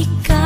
e.